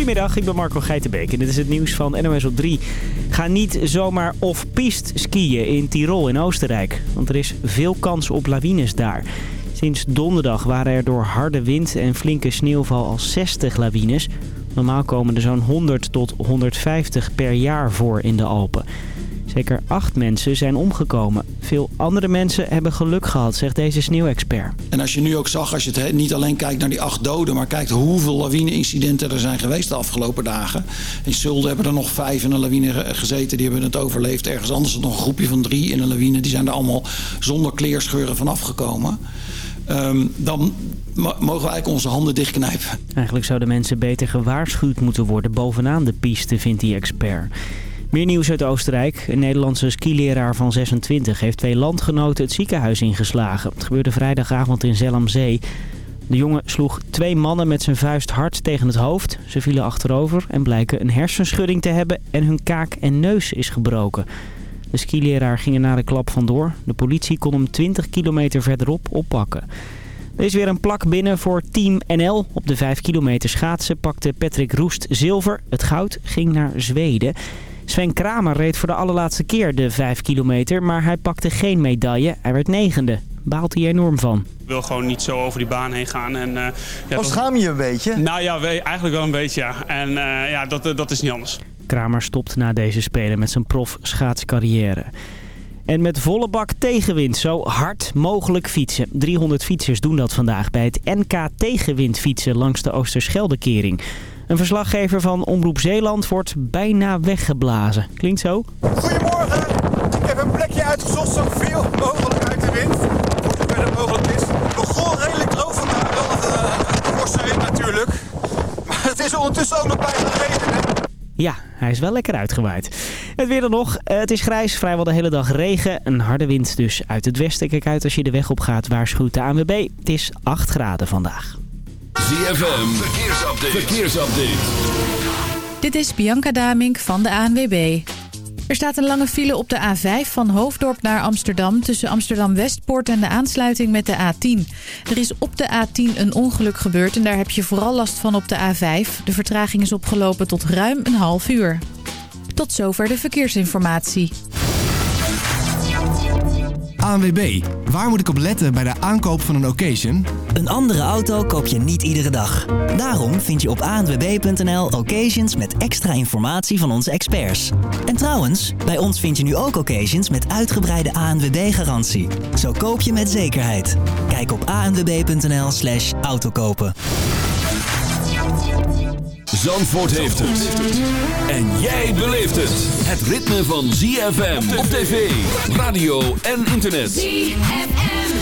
Goedemiddag, ik ben Marco Geitenbeek en dit is het nieuws van NOS op 3. Ga niet zomaar off-piste skiën in Tirol in Oostenrijk, want er is veel kans op lawines daar. Sinds donderdag waren er door harde wind en flinke sneeuwval al 60 lawines. Normaal komen er zo'n 100 tot 150 per jaar voor in de Alpen. Zeker acht mensen zijn omgekomen. Veel andere mensen hebben geluk gehad, zegt deze sneeuwexpert. En als je nu ook zag, als je het niet alleen kijkt naar die acht doden... maar kijkt hoeveel lawine-incidenten er zijn geweest de afgelopen dagen. In Zulde hebben er nog vijf in een lawine gezeten, die hebben het overleefd. Ergens anders nog een groepje van drie in een lawine. Die zijn er allemaal zonder kleerscheuren vanaf gekomen. Ehm, dan mogen we eigenlijk onze handen dichtknijpen. Eigenlijk zouden mensen beter gewaarschuwd moeten worden bovenaan de piste, vindt die expert. Meer nieuws uit Oostenrijk. Een Nederlandse skileraar van 26 heeft twee landgenoten het ziekenhuis ingeslagen. Het gebeurde vrijdagavond in Zellamzee. De jongen sloeg twee mannen met zijn vuist hard tegen het hoofd. Ze vielen achterover en blijken een hersenschudding te hebben en hun kaak en neus is gebroken. De skileraar ging er na de klap vandoor. De politie kon hem 20 kilometer verderop oppakken. Er is weer een plak binnen voor Team NL. Op de 5 kilometer schaatsen pakte Patrick Roest zilver. Het goud ging naar Zweden. Sven Kramer reed voor de allerlaatste keer de 5 kilometer, maar hij pakte geen medaille. Hij werd negende. Baalt hij enorm van. Ik wil gewoon niet zo over die baan heen gaan. En, uh, ja, oh, schaam je een beetje? Nou ja, eigenlijk wel een beetje, ja. En uh, ja, dat, dat is niet anders. Kramer stopt na deze Spelen met zijn prof schaatscarrière. En met volle bak tegenwind zo hard mogelijk fietsen. 300 fietsers doen dat vandaag bij het NK tegenwind fietsen langs de Oosterscheldekering. Een verslaggever van Omroep Zeeland wordt bijna weggeblazen. Klinkt zo? Goedemorgen. Ik heb een plekje uitgezocht zoveel mogelijk uit de wind. Voor zover het mogelijk is. Begon redelijk droog vandaag. Wel een forse wind natuurlijk. Maar het is ondertussen ook nog bijna regenen. Ja, hij is wel lekker uitgewaaid. Het weer dan nog. Het is grijs, vrijwel de hele dag regen. Een harde wind dus uit het westen. Kijk uit als je de weg op gaat, waarschuwt de ANWB. Het is 8 graden vandaag. ZFM, verkeersupdate. verkeersupdate. Dit is Bianca Damink van de ANWB. Er staat een lange file op de A5 van Hoofddorp naar Amsterdam... tussen Amsterdam-Westpoort en de aansluiting met de A10. Er is op de A10 een ongeluk gebeurd en daar heb je vooral last van op de A5. De vertraging is opgelopen tot ruim een half uur. Tot zover de verkeersinformatie. ANWB, waar moet ik op letten bij de aankoop van een occasion? Een andere auto koop je niet iedere dag. Daarom vind je op anwb.nl occasions met extra informatie van onze experts. En trouwens, bij ons vind je nu ook occasions met uitgebreide ANWB-garantie. Zo koop je met zekerheid. Kijk op anwb.nl slash autokopen. Zandvoort heeft het. En jij beleeft het. Het ritme van ZFM op tv, radio en internet. ZFM.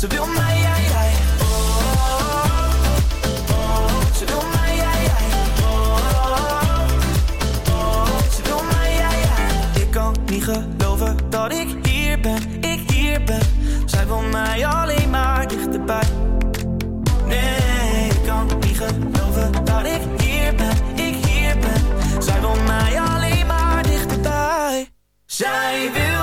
Ja, ze wil mij, jij, jij. geloven dat ik hier ben, ik hier ben. Zij wil mij alleen maar dichterbij. Nee, ik kan niet geloven dat ik hier ben, ik hier ben. Zij wil mij alleen maar dichterbij. Zij wil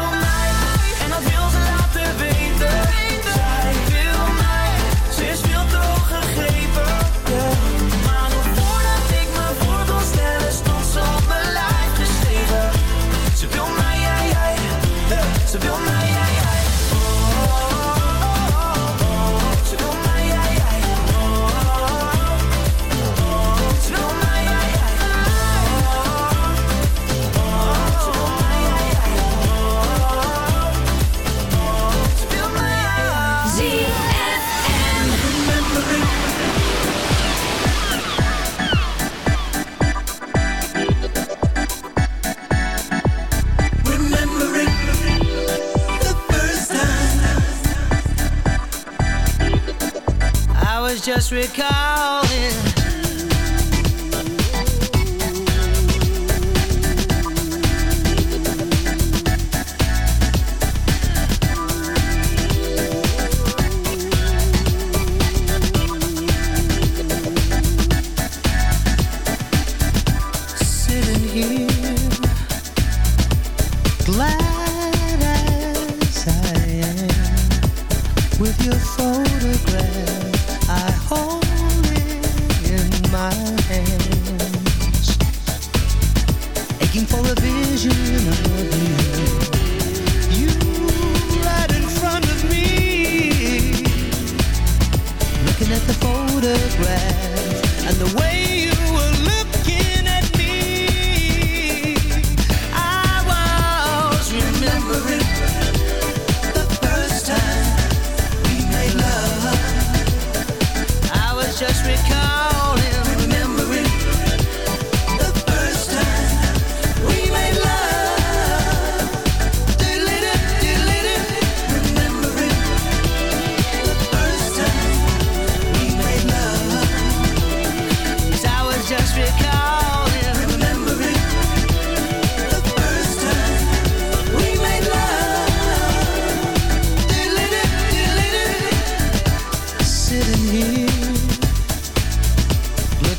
Africa.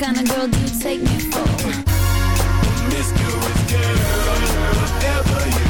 kind of girl do you take me for? Promiscuous girl, whatever you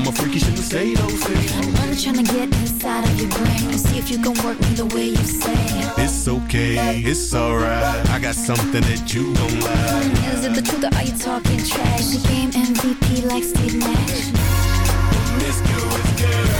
I'm a freaky, shouldn't say those things. I'm trying to get inside of your brain and see if you can work me the way you say. It's okay, it's alright. I got something that you gon' like. Is it the truth or are you talking trash? The game MVP like Steve Nash. Promiscuous girl, whatever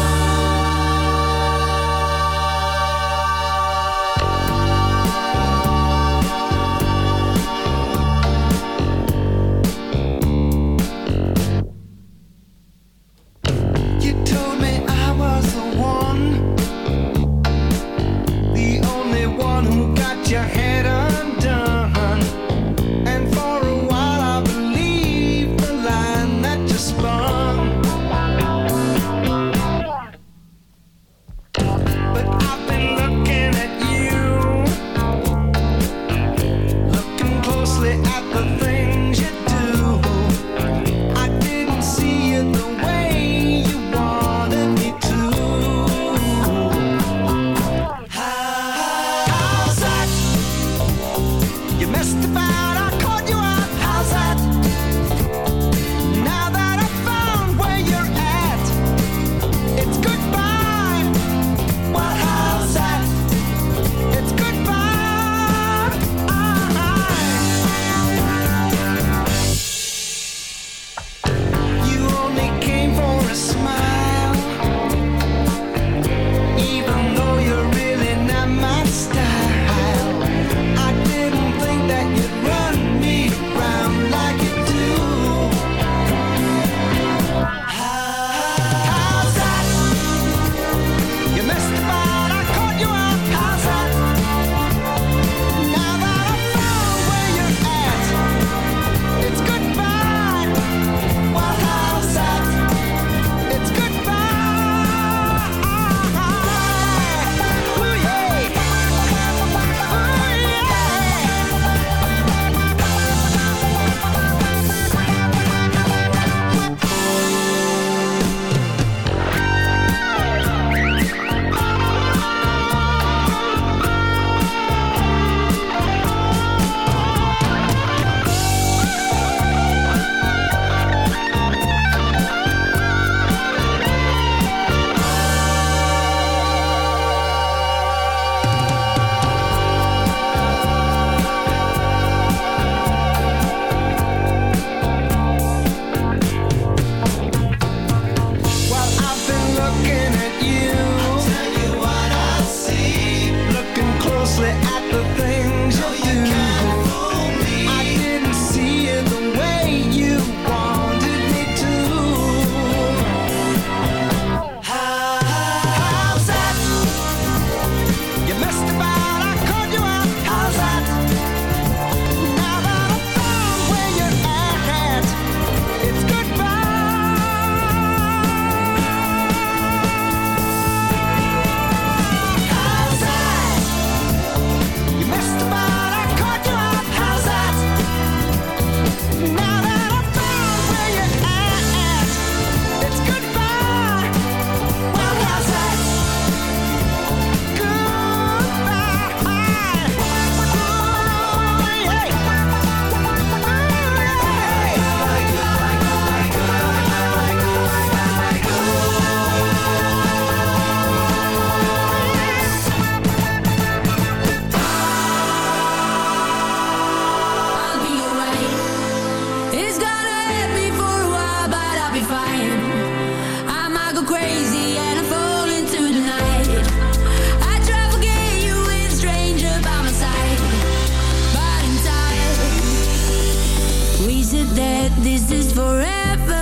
that this is forever.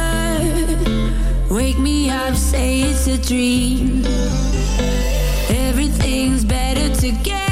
Wake me up, say it's a dream. Everything's better together.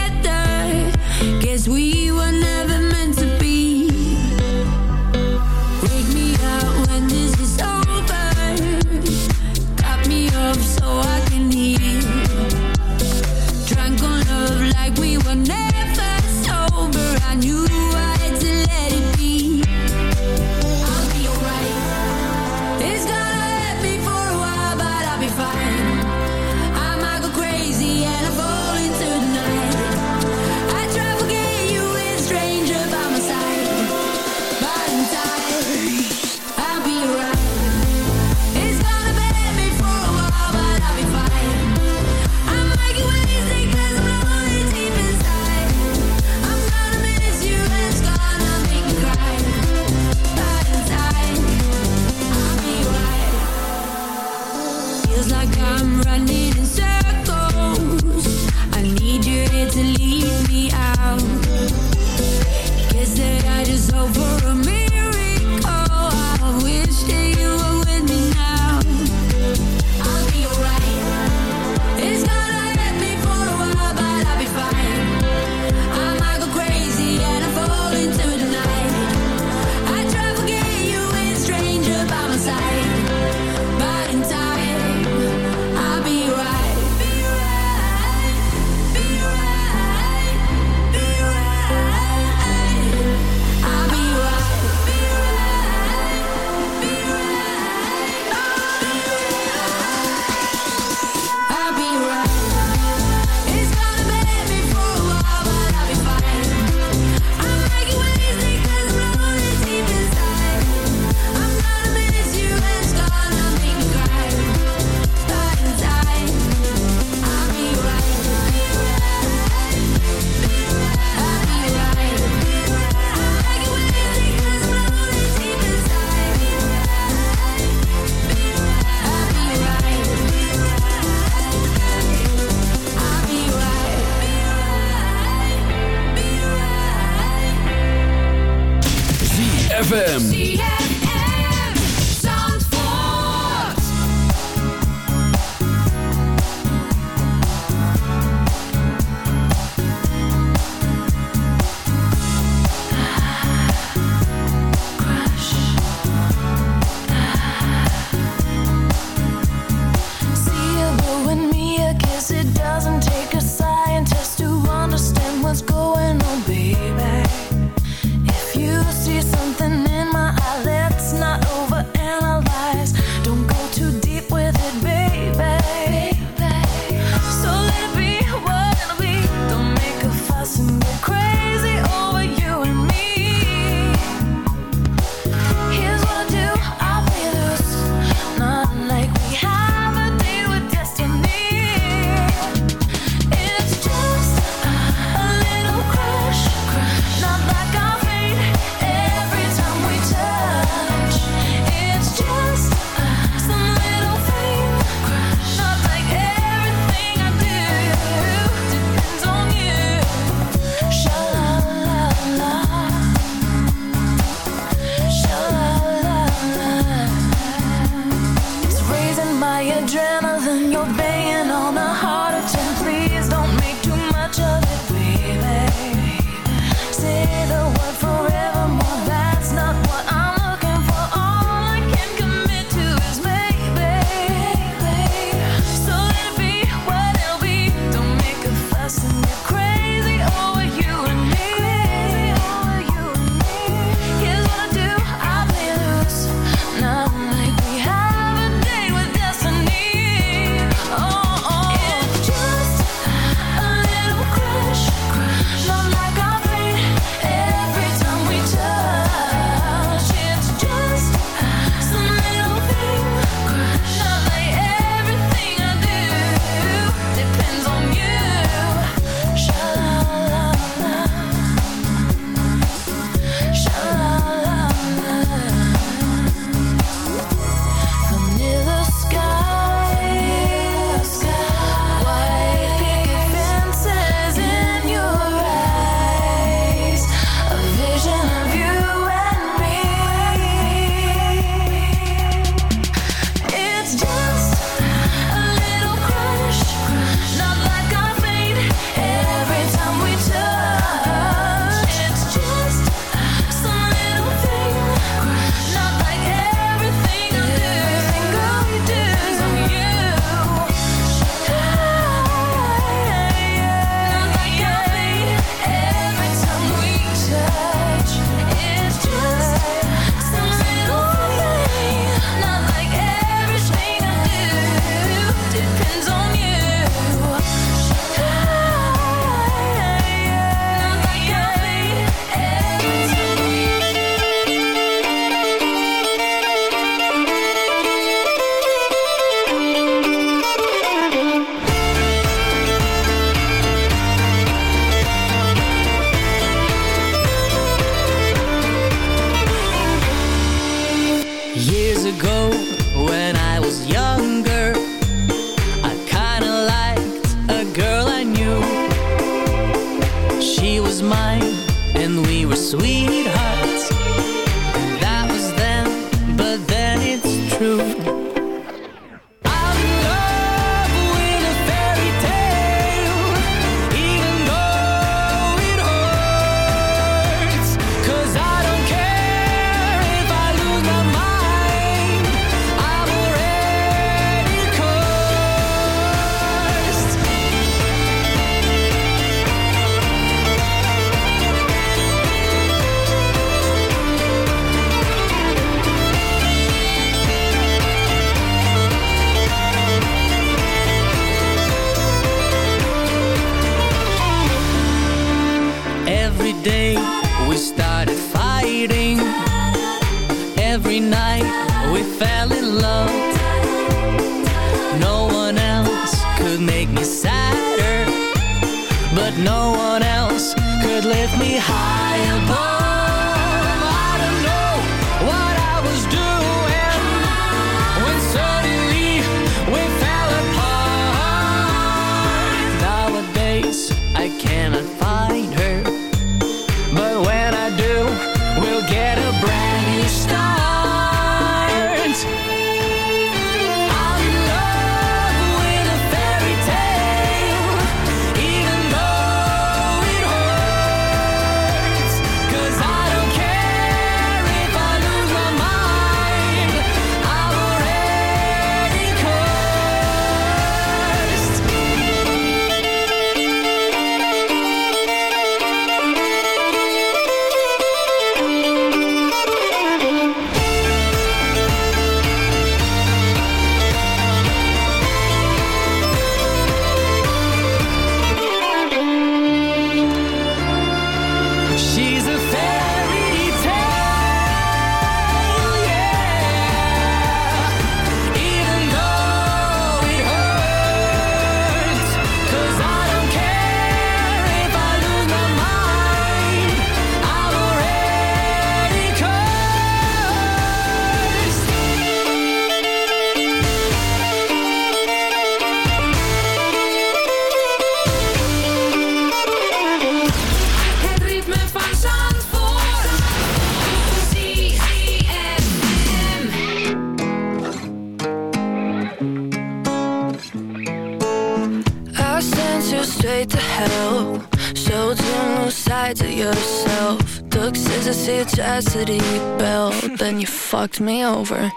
Fucked me over.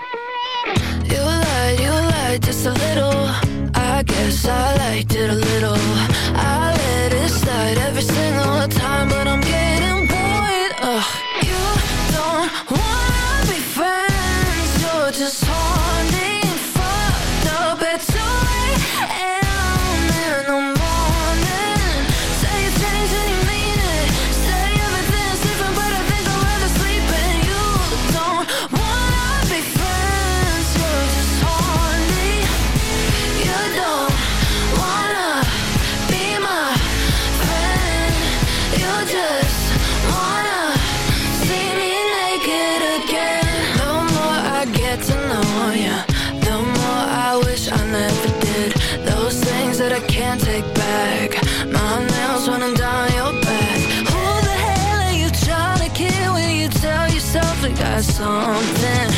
Something?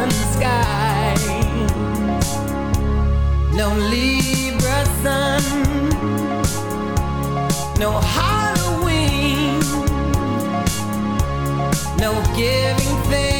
southern sky. No Libra sun, no Halloween, no giving things.